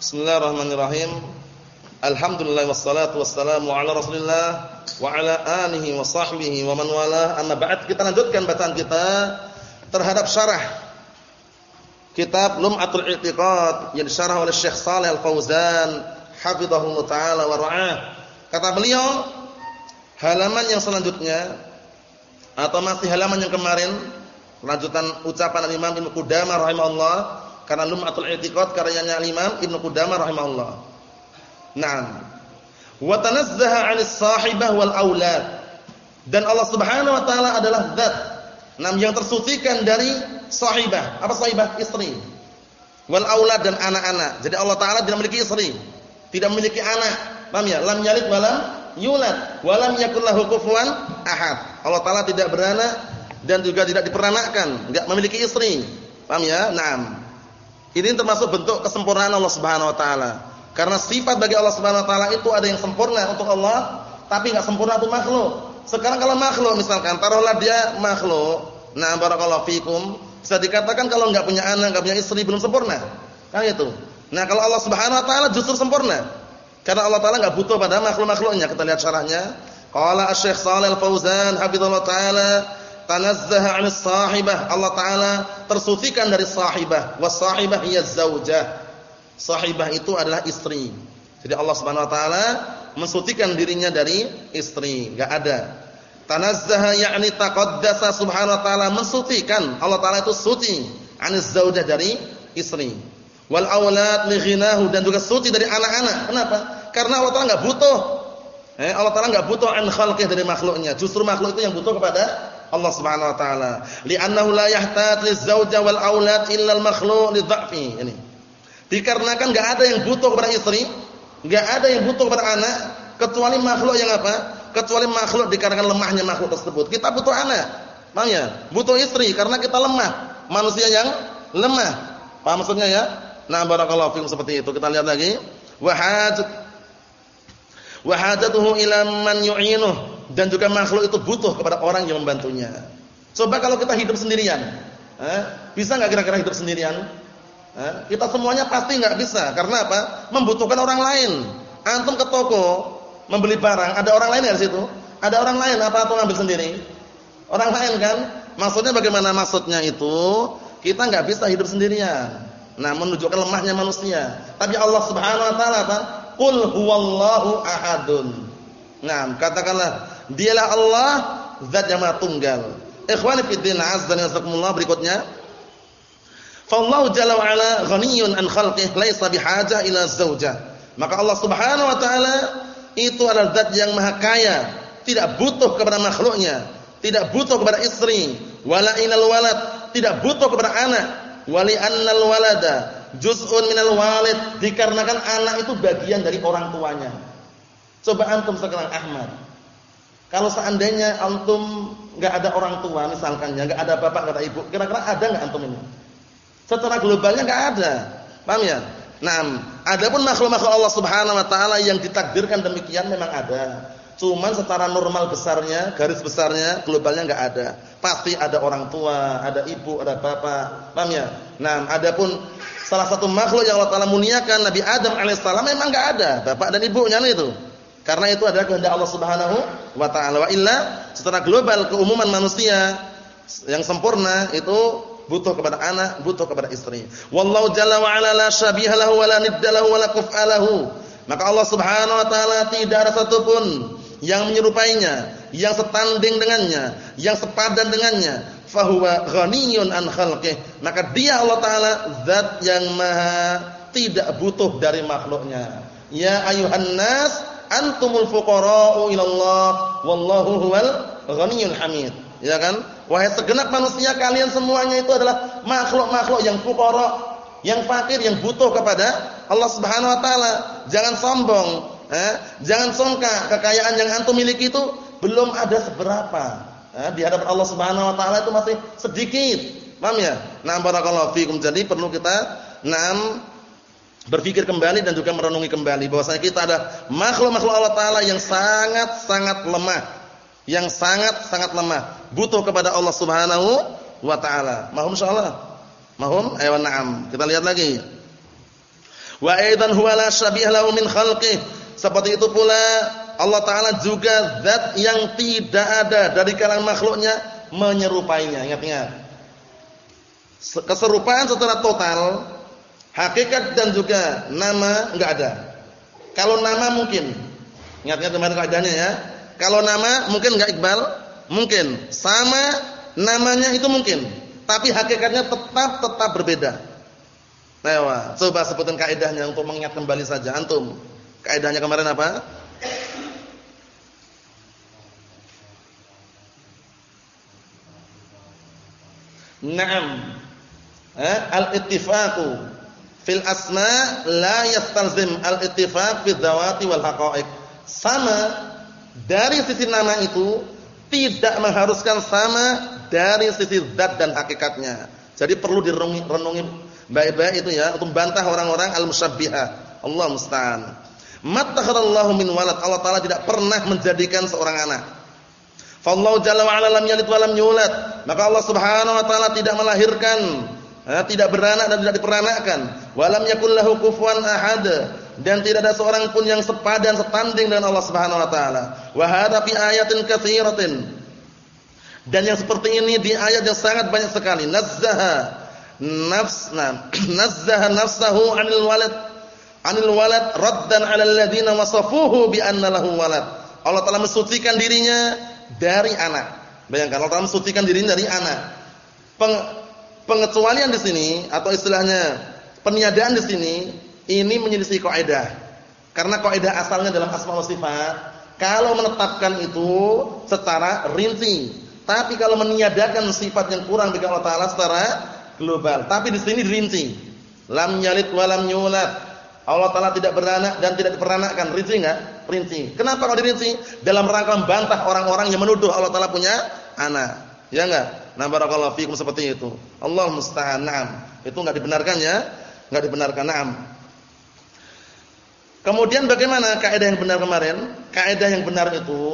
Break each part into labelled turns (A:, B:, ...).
A: Bismillahirrahmanirrahim. Alhamdulillah wassalatu wassalamu ala Rasulillah wa ala alihi wa sahbihi wa man wala. Amma ba'd kita lanjutkan bacaan kita terhadap syarah kitab Lum'atul I'tiqad yang disyarah oleh Syekh Shalih Al-Fauzan hafizahullah taala wa ra'ah. Kata beliau halaman yang selanjutnya atau masih halaman yang kemarin lanjutan ucapan Imam Ibnu Qudamah rahimahullah karena Lum'atul I'tiqad karyanya Imam Ibnu Qudamah rahimahullah. Naam. Wa tanazzaha 'anis sahibah wal aulad. Dan Allah Subhanahu wa taala adalah zat nam yang tersucikan dari sahibah. Apa sahibah? Istri. Wal aulad dan anak-anak. Jadi Allah taala tidak memiliki istri, tidak memiliki anak. Paham ya? Lam yalid wa lam yulad wa lam yakul lahu kufuwan ahad. Allah taala tidak beranak dan juga tidak diperanakkan, enggak memiliki istri. Paham ya? Naam. Ini termasuk bentuk kesempurnaan Allah Subhanahu wa taala. Karena sifat bagi Allah Subhanahu wa taala itu ada yang sempurna untuk Allah, tapi enggak sempurna untuk makhluk. Sekarang kalau makhluk misalkan taruhlah dia makhluk, nah barakallahu fikum, bisa dikatakan kalau enggak punya anak, enggak punya istri belum sempurna. Kan itu. Nah, kalau Allah Subhanahu wa taala justru sempurna. Karena Allah taala enggak butuh pada makhluk-makhluknya. Kita lihat syarahnya. Qala Asy-Syaikh Shalal Fauzan hafizallahu taala tanazzaha 'anis sahibah. Allah taala tersucikan dari sahibah. Was sahibah hiya zaujah. Sahibah itu adalah istri. Jadi Allah Subhanahu wa taala mensucikan dirinya dari istri, enggak ada. Tanazzaha yakni taqaddasa subhanahu wa taala mensucikan. Allah taala itu suci 'anis zaujah dari istri. Wal aulad li ghinahu dan juga suci dari anak-anak. Kenapa? Karena Allah taala enggak butuh. Eh, Allah taala enggak butuh an khalqih dari makhluknya. Justru makhluk itu yang butuh kepada Allah Subhanahu wa taala. Li'annahu la yahtaj lizauja wal aulad illa al makhluq lidha'fi. Ini. Dikarenakan enggak ada yang butuh kepada istri, enggak ada yang butuh kepada anak kecuali makhluk yang apa? Kecuali makhluk dikarenakan lemahnya makhluk tersebut. Kita butuh anak. Paham ya? Butuh istri karena kita lemah. Manusia yang lemah. Paham maksudnya ya? Nah, barakallahu fikum seperti itu. Kita lihat lagi. Wa hajat wa hajatuhu ila man yu'inuh dan juga makhluk itu butuh kepada orang yang membantunya. Coba kalau kita hidup sendirian, eh, bisa nggak kira-kira hidup sendirian? Eh, kita semuanya pasti nggak bisa. Karena apa? Membutuhkan orang lain. Antum ke toko membeli barang, ada orang lain di situ? Ada orang lain apa antum ngambil sendiri? Orang lain kan? Maksudnya bagaimana maksudnya itu? Kita nggak bisa hidup sendirian. Nah, menunjukkan lemahnya manusia. Tapi Allah Subhanahu wa taala apa? Huwallahu ahadun. Nah, katakanlah Dialah Allah zat yang Maha Tunggal. Ikhwani fi din azza wa jalla berikutnya. Fallahu jalla wa ala ghaniyun an khalqihi laisa bihajah ila zaujah. Maka Allah Subhanahu wa taala itu adalah zat yang maha kaya, tidak butuh kepada makhluknya, tidak butuh kepada istri, wala ilal walad, tidak butuh kepada anak, wali annal walada juz'un minal walid, dikarenakan anak itu bagian dari orang tuanya. Coba antum sekarang Ahmad, kalau seandainya antum nggak ada orang tua misalkan ya, nggak ada bapak, nggak ada ibu, kira-kira ada nggak antum ini? Secara globalnya nggak ada. Paham ya? Nah, adapun makhluk-makhluk Allah Subhanahu wa taala yang ditakdirkan demikian memang ada. Cuman secara normal besarnya, garis besarnya, globalnya nggak ada. Pasti ada orang tua, ada ibu, ada bapak. Paham ya? Nah, adapun salah satu makhluk yang Allah taala muliakan Nabi Adam alaihissalam memang nggak ada bapak dan ibunya itu. Karena itu adalah kehendak Allah Subhanahu wa taala. Wa illa secara global keumuman manusia yang sempurna itu butuh kepada anak, butuh kepada istri. Wallahu jalla wa ala la syabiha lahu wa la nidda lahu wa la kuf'alahu. Maka Allah Subhanahu wa taala tidak ada satupun yang menyerupainya, yang setanding dengannya, yang sepadan dengannya. Fahuwa ghaniyun an khalqih. Maka dia Allah taala zat yang maha tidak butuh dari makhluknya. Ya ayuhan nas antumul fuqara'u ila Allah wallahu huwal ghaniyyul hamid. Ya kan? Wahai segenap manusia kalian semuanya itu adalah makhluk-makhluk yang fuqara, yang fakir, yang butuh kepada Allah Subhanahu wa taala. Jangan sombong, eh? Jangan songka kekayaan yang antum miliki itu belum ada seberapa. Eh? Di hadapan Allah Subhanahu wa taala itu masih sedikit. Paham ya? Nah, barakallahu fikum. Jadi perlu kita nam berpikir kembali dan juga merenungi kembali bahwasanya kita ada makhluk-makhluk Allah taala yang sangat-sangat lemah, yang sangat-sangat lemah, butuh kepada Allah Subhanahu wa taala. Mahum insyaallah. Mahum? Ayo na'am. Kita lihat lagi. Wa aidan huwa la syabih min khalqih. Seperti itu pula Allah taala juga zat yang tidak ada dari kalangan makhluknya menyerupainya. Ingat-ingat. Keserupaan secara total hakikat dan juga nama enggak ada. Kalau nama mungkin. Ingat-ingat kemarin kaidahnya ya. Kalau nama mungkin enggak Iqbal? Mungkin. Sama namanya itu mungkin. Tapi hakikatnya tetap tetap berbeda. Nah, coba sebutkan kaidahnya untuk mengingat kembali saja antum. Kaidahnya kemarin apa? Naam. Eh, al-ittifaqu fil asma la yastalzim al-ittifaq fi dzawati wal haqa'iq. Sama dari sisi nama itu tidak mengharuskan sama dari sisi zat dan hakikatnya. Jadi perlu direnungi baik-baik itu ya untuk membantah orang-orang al-musyabbihah. Allah musta'an. Mattakhadallahu min walad. Allah taala tidak pernah menjadikan seorang anak. Fallahu jalla wa ala lam yalid wa lam yulad. Maka Allah Subhanahu wa taala tidak melahirkan, ya, tidak beranak dan tidak diperanakkan. Wa lam yakul lahu kufuwan ahad. Dan tidak ada seorang pun yang sepadan setanding dengan Allah Subhanahu wa taala. Wa fi ayatin katsiratin. Dan yang seperti ini di ayat yang sangat banyak sekali. Nazzaha nafsna nazzaha nafsahu 'anil walad anil walad raddan 'ala alladziina wasafuhu bi anna lahu walad. Allah telah mensucikan dirinya dari anak. Bayangkan Allah telah mensucikan dirinya dari anak. Peng, pengecualian di sini atau istilahnya peniadaan di sini ini menyelisih kaidah. Karena kaidah asalnya dalam asma wa sifat kalau menetapkan itu secara rinci. Tapi kalau meniadakan sifat yang kurang bagi Allah Taala secara global. Tapi di sini rinci. Lam yalid wa lam yulad Allah Taala tidak beranak dan tidak diperanakkan. Rinci enggak? Rinci. Kenapa kalau dirinci? Dalam rangka membantah orang-orang yang menuduh Allah Taala punya anak. Ya enggak? Nah barakallahu fikum seperti itu. Allah musta'an. Naam. Itu enggak dibenarkan ya? Enggak dibenarkan. Naam. Kemudian bagaimana kaidah yang benar kemarin? Kaidah yang benar itu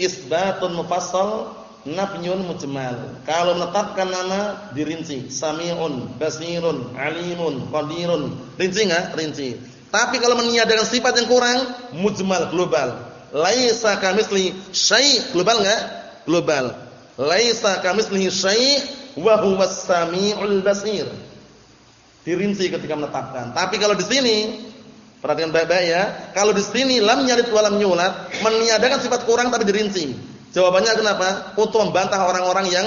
A: isbatun mufassal nafyun mujmal. Kalau menetapkan nama dirinci, samiun, basirun, alimun, qadirun. Rinci enggak? Rinci. Tapi kalau meniadakan sifat yang kurang, mujmal, global. Laisa kamisli syai', global enggak? Global. Laisa kamislihi syai' wa huwas samiul basir. Dirinci ketika menetapkan. Tapi kalau di sini perhatikan baik-baik ya. Kalau di sini lam nyalit wa lam nyulat, meniadakan sifat kurang tapi dirinci. Jawabannya kenapa? Untuk membantah orang-orang yang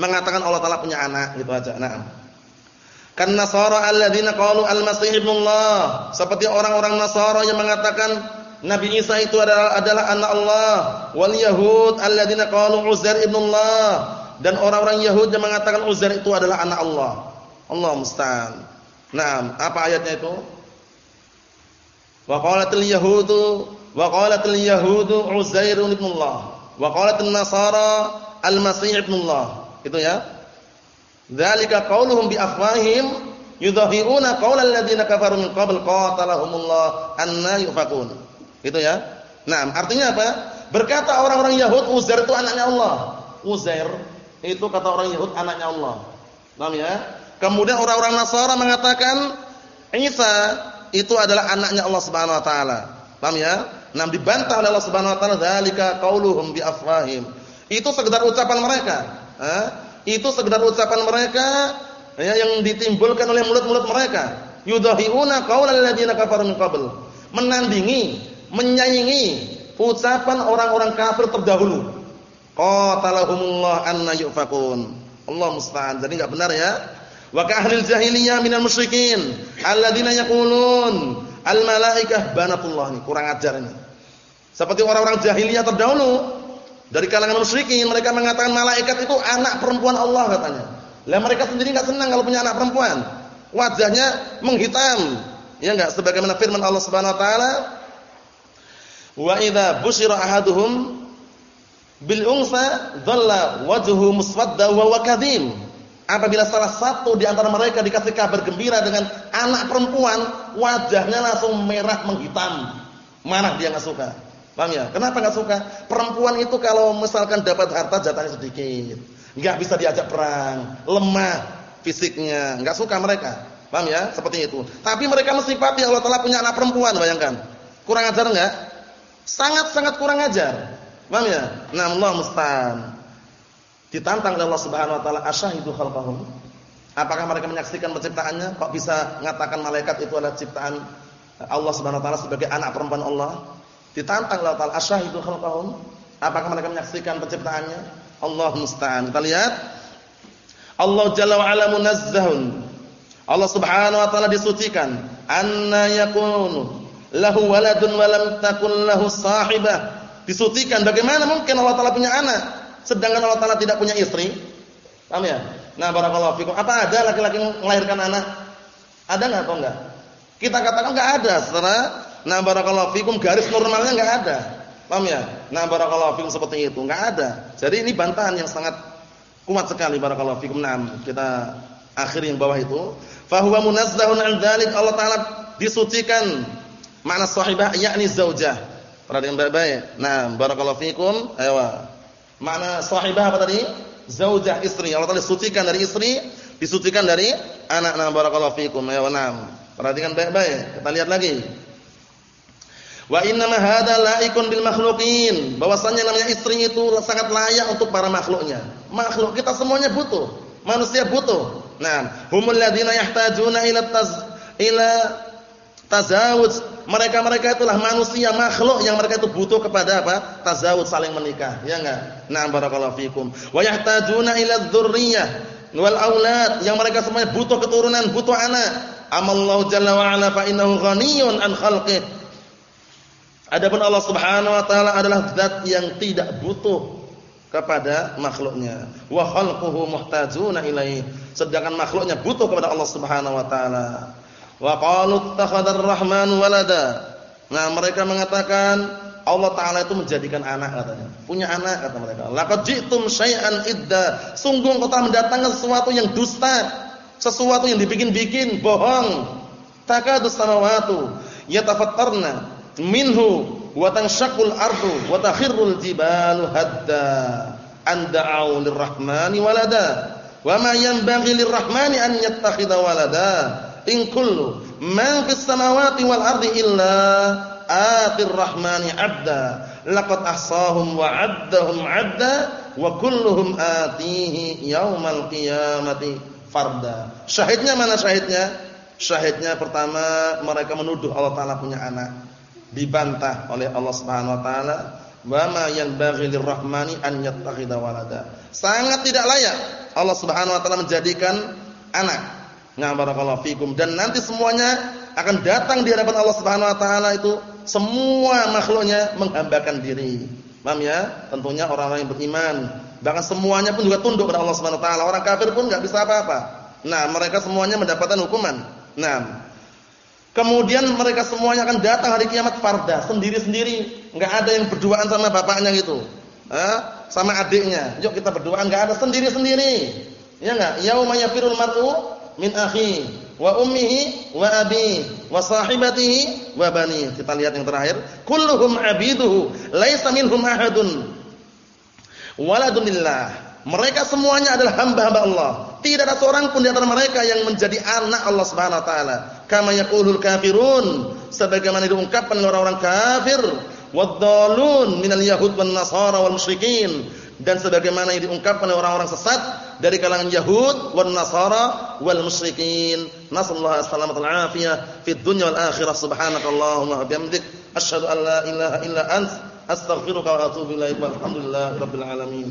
A: mengatakan Allah Taala punya anak gitu aja. Nah. Kan Nasara alladzina qalu al-Masih ibnullah. Seperti orang-orang Nasara yang mengatakan Nabi Isa itu adalah adalah anak Allah. Wal Yahud alladzina qalu Uzair ibnullah. Dan orang-orang Yahud yang mengatakan Uzair itu adalah anak Allah. Allah musta'an. Nah, apa ayatnya itu? Wa qalatil yahudu wa qalatil yahudu Uzairun ibnullah. Wa qalat an-nasara al-masih ibnullah. Itu ya. Dzalika qauluhum bi afwahihim yudhahiuna qaulal ladzina kafaru min qabl qatalahumullah anna yufakun. Itu ya. Nah, artinya apa? Berkata orang-orang Yahud Uzair itu anaknya Allah. Uzair itu kata orang Yahud anaknya Allah. Paham ya? Kemudian orang-orang Nasara mengatakan Isa itu adalah anaknya Allah Subhanahu wa taala. Paham ya? Nam dibantah oleh Allah Subhanahu wa taala dzalika qauluhum bi afwahim. Itu sekedar ucapan mereka. Itu sekedar ucapan mereka ya, yang ditimbulkan oleh mulut-mulut mereka. Yudahiuna qaulal ladzina kafaru min qabl. Menandingi, menyaingi ucapan orang-orang kafir terdahulu. Qatalahumullah anna yufakun. Allah musta'an. Jadi enggak benar ya. Wa ka ahlil jahiliyah minal musyrikin alladzina yaqulun al malaikah banatullah ini kurang ajar ini. Seperti orang-orang jahiliyah terdahulu dari kalangan musyrikin mereka mengatakan malaikat itu anak perempuan Allah katanya. Lah mereka sendiri enggak senang kalau punya anak perempuan. Wajahnya menghitam. Ya enggak sebagaimana firman Allah Subhanahu wa taala Wa idza busyira ahaduhum bil unsa dhalla wajhu muswadda wa huwa. Apabila salah satu di antara mereka dikasih kabar gembira dengan anak perempuan, wajahnya langsung merah menghitam. Marah dia enggak suka. Paham ya? Kenapa enggak suka? Perempuan itu kalau misalkan dapat harta jatahnya sedikit, enggak bisa diajak perang, lemah fisiknya, enggak suka mereka. Paham ya? Seperti itu. Tapi mereka mensifati Allah Taala punya anak perempuan, bayangkan. Kurang ajar enggak? Sangat-sangat kurang ajar. Paham ya? Nah, Allah musta'an. Ditantang oleh Allah Subhanahu wa taala, "Asyahidu khalqahum?" Apakah mereka menyaksikan penciptaannya? Kok bisa mengatakan malaikat itu adalah ciptaan Allah Subhanahu wa taala sebagai anak perempuan Allah? Ditantang oleh Allah Taala, "Asyahidu khalqahum?" Apakah mereka menyaksikan penciptaannya? Allah musta'an. Kita lihat. Allah Jalla wa ala munazzahun Allah Subhanahu wa taala disucikan, anna yakunu lahu waladun wa lam takun lahu sahibah. Disucikan bagaimana mungkin Allah taala punya anak sedangkan Allah taala tidak punya istri? Paham ya? Nah, barakallahu fikum. Apa ada laki-laki melahirkan anak? Ada enggak atau enggak? Kita katakan enggak ada secara nah barakallahu fikum garis normalnya enggak ada. Paham ya? Nah, barakallahu fikum seperti itu, enggak ada. Jadi ini bantahan yang sangat kuat sekali barakallahu fikum. Nah, kita akhir yang bawah itu fahuwa munazzahun an dzalik Allah taala disucikan makna sahibah yakni zaujah. Perhatikan baik-baik. Nah barakallahu fikum. Ayo. Makna sahibah apa tadi? Zaujah istri. Allah taala disucikan dari istri disucikan dari anak. Nah barakallahu fikum. Ayo nah perhatikan baik-baik. Kita lihat lagi. Wa inna ma hadza laikun bil makhluqin. Bahwasanya namanya istri itu sangat layak untuk para makhluknya. Makhluk kita semuanya butuh. Manusia butuh. Nah, humul ladzina yahtajuna ila taz ila tazawuj. Mereka-mereka itulah manusia makhluk yang mereka itu butuh kepada apa? Tazawuj saling menikah, ya enggak? Nah, barakallahu fikum. Wa yahtajuna ila dzurriyyah wal aulad yang mereka semuanya butuh keturunan, butuh anak. Amallahu jalla wa ala fa innahu ghaniyyun an khalqih. Adapun Allah Subhanahu wa taala adalah zat yang tidak butuh kepada makhluknya. Wa khalquhu muhtajuna ilaihi. Sedangkan makhluknya butuh kepada Allah Subhanahu wa taala. Wa qalu ittakhadar rahman walada. Nah, mereka mengatakan Allah taala itu menjadikan anak katanya. Punya anak kata mereka. Laqad ji'tum syai'an idda. Sungguh engkau telah mendatangkan sesuatu yang dusta, sesuatu yang dibikin-bikin, bohong. Takadus samawatu yatafattarna minhu wa tanshaqqul ardu wa takhirrul jibalu hadda an da'u lirrahmani walada wa ma yanbaghi lirrahmani an yattakhidha walada in kullu man fis samawati wal ardi illa atir rahmani 'abda. Laqad ahsahum wa 'addahum 'adda wa kulluhum atihi yaumal qiyamati farda. Syahidnya mana syahidnya? Syahidnya pertama mereka menuduh Allah taala punya anak. Dibantah oleh Allah Subhanahu wa taala wa ma yanbaghi lirrahmani an yattakhidha walada. Sangat tidak layak Allah Subhanahu wa taala menjadikan anak nah fikum dan nanti semuanya akan datang di hadapan Allah Subhanahu wa taala itu semua makhluknya menghambakan diri paham ya tentunya orang-orang yang beriman bahkan semuanya pun juga tunduk kepada Allah Subhanahu wa taala orang kafir pun enggak bisa apa-apa nah mereka semuanya mendapatkan hukuman nah Kemudian mereka semuanya akan datang hari kiamat farda, sendiri-sendiri. Enggak ada yang berduaan sama bapaknya gitu. Hah? Sama adiknya. Yuk kita berduaan, enggak ada sendiri-sendiri. Ya enggak? Yauma yafirul mar'u min akhi wa ummihi wa abi wa sahibatihi wa bani. Kita lihat yang terakhir, kulluhum abiduhu, laisa minhum ahadun waladunillah. Mereka semuanya adalah hamba-hamba Allah. Tidak ada seorang pun di antara mereka yang menjadi anak Allah Subhanahu wa taala. Kama yaqulul kafirun, sebagaimana diungkapkan oleh orang-orang kafir, wad-dallun minal yahud wan nasara wal musyrikin dan sebagaimana yang diungkapkan oleh orang-orang sesat dari kalangan Yahud wan Nasara wal musyrikin. Nasallahu wal afiyah fid dunya wal akhirah. Subhanakallahumma wa bihamdik asyhadu an la ilaha illa ant astaghfiruka wa atubu ilaik. Walhamdulillahirabbil alamin.